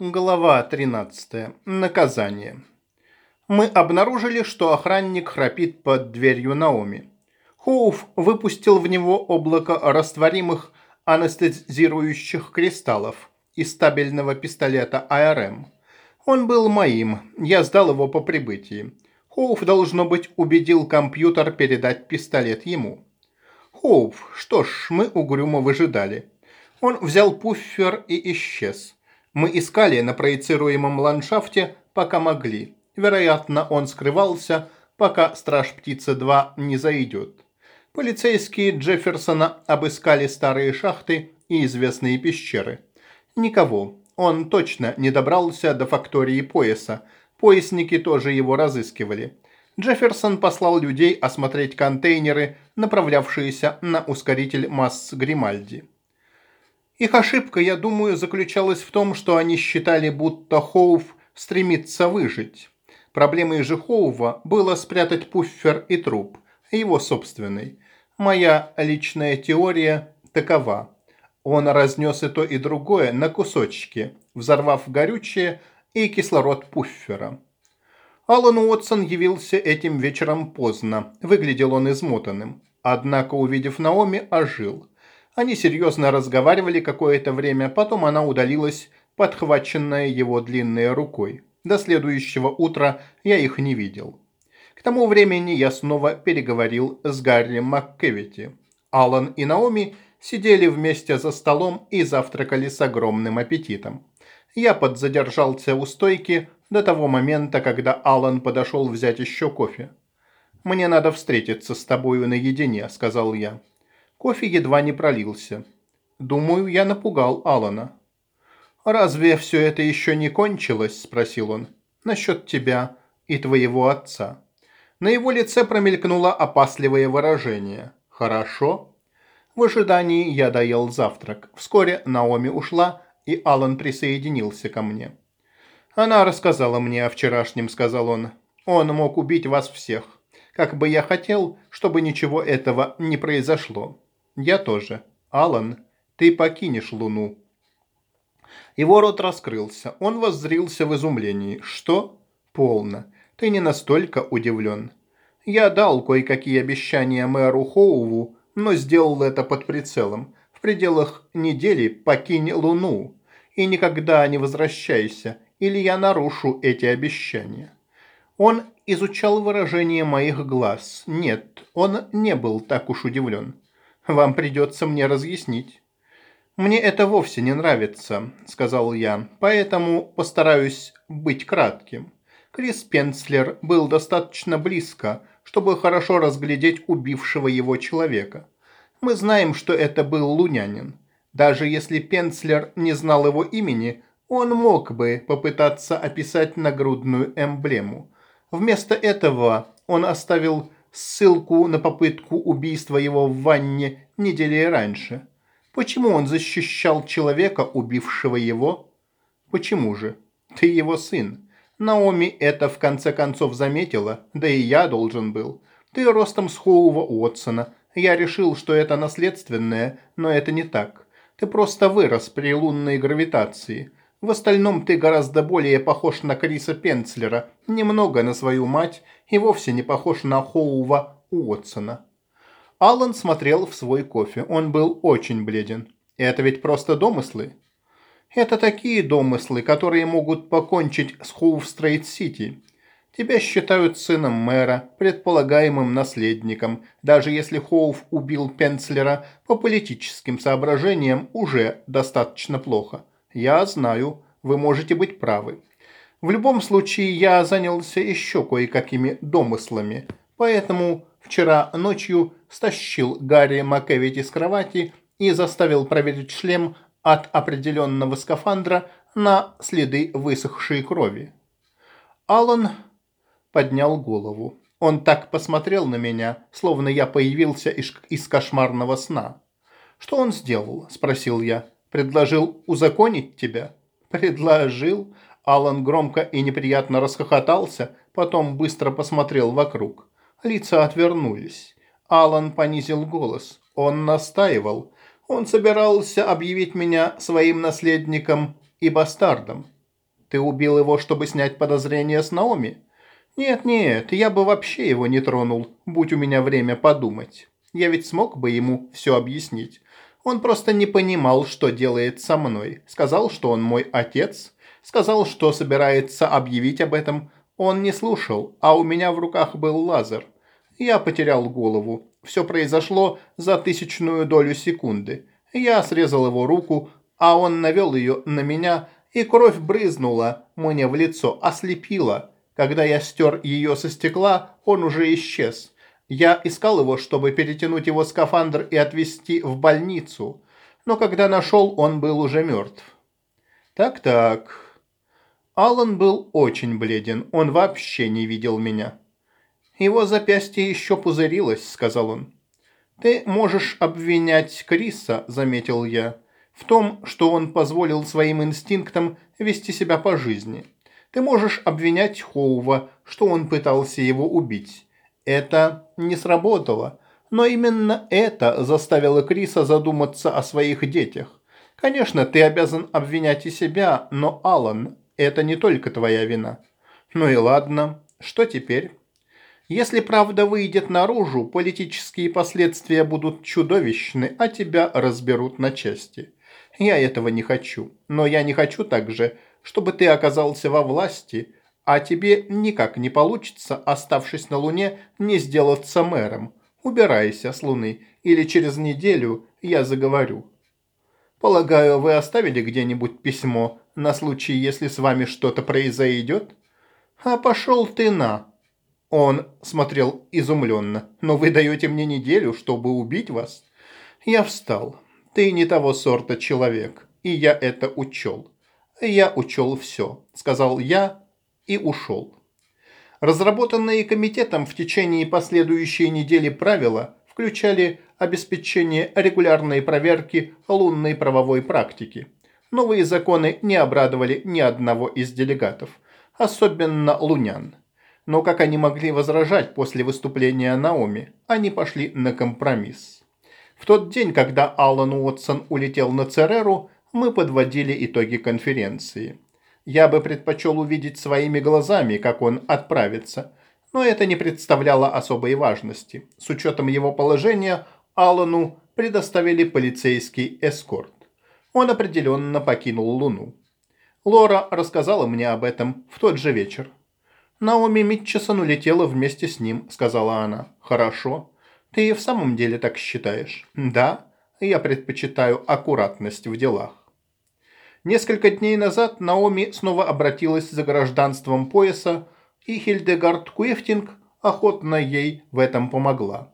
Глава 13. Наказание. Мы обнаружили, что охранник храпит под дверью Наоми. Хоуф выпустил в него облако растворимых анестезирующих кристаллов из стабильного пистолета АРМ. Он был моим, я сдал его по прибытии. Хоуф, должно быть, убедил компьютер передать пистолет ему. Хоуф, что ж, мы угрюмо выжидали. Он взял пуффер и исчез. Мы искали на проецируемом ландшафте, пока могли. Вероятно, он скрывался, пока Страж-Птица-2 не зайдет. Полицейские Джефферсона обыскали старые шахты и известные пещеры. Никого. Он точно не добрался до фактории пояса. Поясники тоже его разыскивали. Джефферсон послал людей осмотреть контейнеры, направлявшиеся на ускоритель масс Гримальди. Их ошибка, я думаю, заключалась в том, что они считали, будто Хоув стремится выжить. Проблемой же Хоува было спрятать пуффер и труп, его собственный. Моя личная теория такова. Он разнес и то, и другое на кусочки, взорвав горючее и кислород пуффера. Аллан Уотсон явился этим вечером поздно. Выглядел он измотанным. Однако, увидев Наоми, ожил. Они серьезно разговаривали какое-то время, потом она удалилась, подхваченная его длинной рукой. До следующего утра я их не видел. К тому времени я снова переговорил с Гарри МакКевити. Алан и Наоми сидели вместе за столом и завтракали с огромным аппетитом. Я подзадержался у стойки до того момента, когда Алан подошел взять еще кофе. «Мне надо встретиться с тобою наедине», – сказал я. Кофе едва не пролился. Думаю, я напугал Алана. «Разве все это еще не кончилось?» – спросил он. «Насчет тебя и твоего отца». На его лице промелькнуло опасливое выражение. «Хорошо». В ожидании я доел завтрак. Вскоре Наоми ушла, и Алан присоединился ко мне. «Она рассказала мне о вчерашнем», – сказал он. «Он мог убить вас всех. Как бы я хотел, чтобы ничего этого не произошло. Я тоже. Алан, ты покинешь Луну. Его рот раскрылся. Он воззрился в изумлении. Что? Полно. Ты не настолько удивлен. Я дал кое-какие обещания мэру Хоуву, но сделал это под прицелом. В пределах недели покинь Луну и никогда не возвращайся, или я нарушу эти обещания. Он изучал выражение моих глаз. Нет, он не был так уж удивлен. Вам придется мне разъяснить». «Мне это вовсе не нравится», – сказал я, – «поэтому постараюсь быть кратким». Крис Пенцлер был достаточно близко, чтобы хорошо разглядеть убившего его человека. Мы знаем, что это был лунянин. Даже если Пенцлер не знал его имени, он мог бы попытаться описать нагрудную эмблему. Вместо этого он оставил ссылку на попытку убийства его в ванне недели раньше. Почему он защищал человека, убившего его? Почему же? Ты его сын. Наоми это в конце концов заметила, да и я должен был. Ты ростом с Хоува Уотсона. Я решил, что это наследственное, но это не так. Ты просто вырос при лунной гравитации. В остальном ты гораздо более похож на Криса Пенцлера, немного на свою мать и вовсе не похож на Хоува Уотсона. Аллан смотрел в свой кофе. Он был очень бледен. Это ведь просто домыслы. Это такие домыслы, которые могут покончить с Хоув-Стрейт-Сити. Тебя считают сыном мэра, предполагаемым наследником. Даже если Хоув убил Пенцлера по политическим соображениям, уже достаточно плохо. Я знаю, вы можете быть правы. В любом случае, я занялся еще кое-какими домыслами, поэтому вчера ночью стащил Гарри Макэвити с кровати и заставил проверить шлем от определенного скафандра на следы высохшей крови. Алан поднял голову. Он так посмотрел на меня, словно я появился из, из кошмарного сна. «Что он сделал?» – спросил я. Предложил узаконить тебя? Предложил? Алан громко и неприятно расхохотался, потом быстро посмотрел вокруг. Лица отвернулись. Алан понизил голос. Он настаивал. Он собирался объявить меня своим наследником и бастардом. Ты убил его, чтобы снять подозрения с Наоми? Нет-нет, я бы вообще его не тронул, будь у меня время подумать. Я ведь смог бы ему все объяснить. Он просто не понимал, что делает со мной. Сказал, что он мой отец. Сказал, что собирается объявить об этом. Он не слушал, а у меня в руках был лазер. Я потерял голову. Все произошло за тысячную долю секунды. Я срезал его руку, а он навел ее на меня, и кровь брызнула мне в лицо, ослепила. Когда я стер ее со стекла, он уже исчез. Я искал его, чтобы перетянуть его скафандр и отвезти в больницу, но когда нашел, он был уже мертв. Так-так. Алан был очень бледен, он вообще не видел меня. Его запястье еще пузырилось, сказал он. «Ты можешь обвинять Криса», – заметил я, – «в том, что он позволил своим инстинктам вести себя по жизни. Ты можешь обвинять Хоува, что он пытался его убить. Это не сработало, но именно это заставило Криса задуматься о своих детях. Конечно, ты обязан обвинять и себя, но, Алан, это не только твоя вина. Ну и ладно, что теперь? Если правда выйдет наружу, политические последствия будут чудовищны, а тебя разберут на части. Я этого не хочу, но я не хочу также, чтобы ты оказался во власти, а тебе никак не получится, оставшись на Луне, не сделаться мэром. Убирайся с Луны, или через неделю я заговорю. Полагаю, вы оставили где-нибудь письмо на случай, если с вами что-то произойдет? А пошел ты на. Он смотрел изумленно. Но вы даете мне неделю, чтобы убить вас? Я встал. Ты не того сорта человек, и я это учел. «Я учел все», – сказал я и ушел. Разработанные комитетом в течение последующей недели правила включали обеспечение регулярной проверки лунной правовой практики. Новые законы не обрадовали ни одного из делегатов, особенно лунян. Но как они могли возражать после выступления Наоми, они пошли на компромисс. В тот день, когда Аллан Уотсон улетел на Цереру, мы подводили итоги конференции. Я бы предпочел увидеть своими глазами, как он отправится, но это не представляло особой важности. С учетом его положения, Аллану предоставили полицейский эскорт. Он определенно покинул Луну. Лора рассказала мне об этом в тот же вечер. «Наоми Митчесон улетела вместе с ним», — сказала она. «Хорошо. Ты в самом деле так считаешь?» «Да. Я предпочитаю аккуратность в делах». Несколько дней назад Наоми снова обратилась за гражданством пояса, и Хильдегард Куэфтинг охотно ей в этом помогла.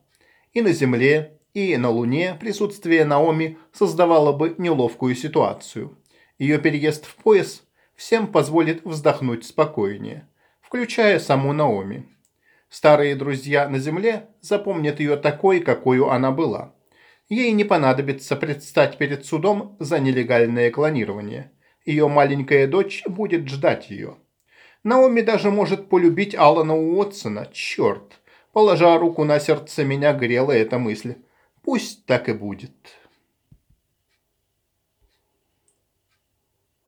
И на Земле, и на Луне присутствие Наоми создавало бы неловкую ситуацию. Ее переезд в пояс всем позволит вздохнуть спокойнее, включая саму Наоми. Старые друзья на Земле запомнят ее такой, какой она была – Ей не понадобится предстать перед судом за нелегальное клонирование. Ее маленькая дочь будет ждать ее. Наоми даже может полюбить Алана Уотсона. Черт. Положа руку на сердце, меня грела эта мысль. Пусть так и будет.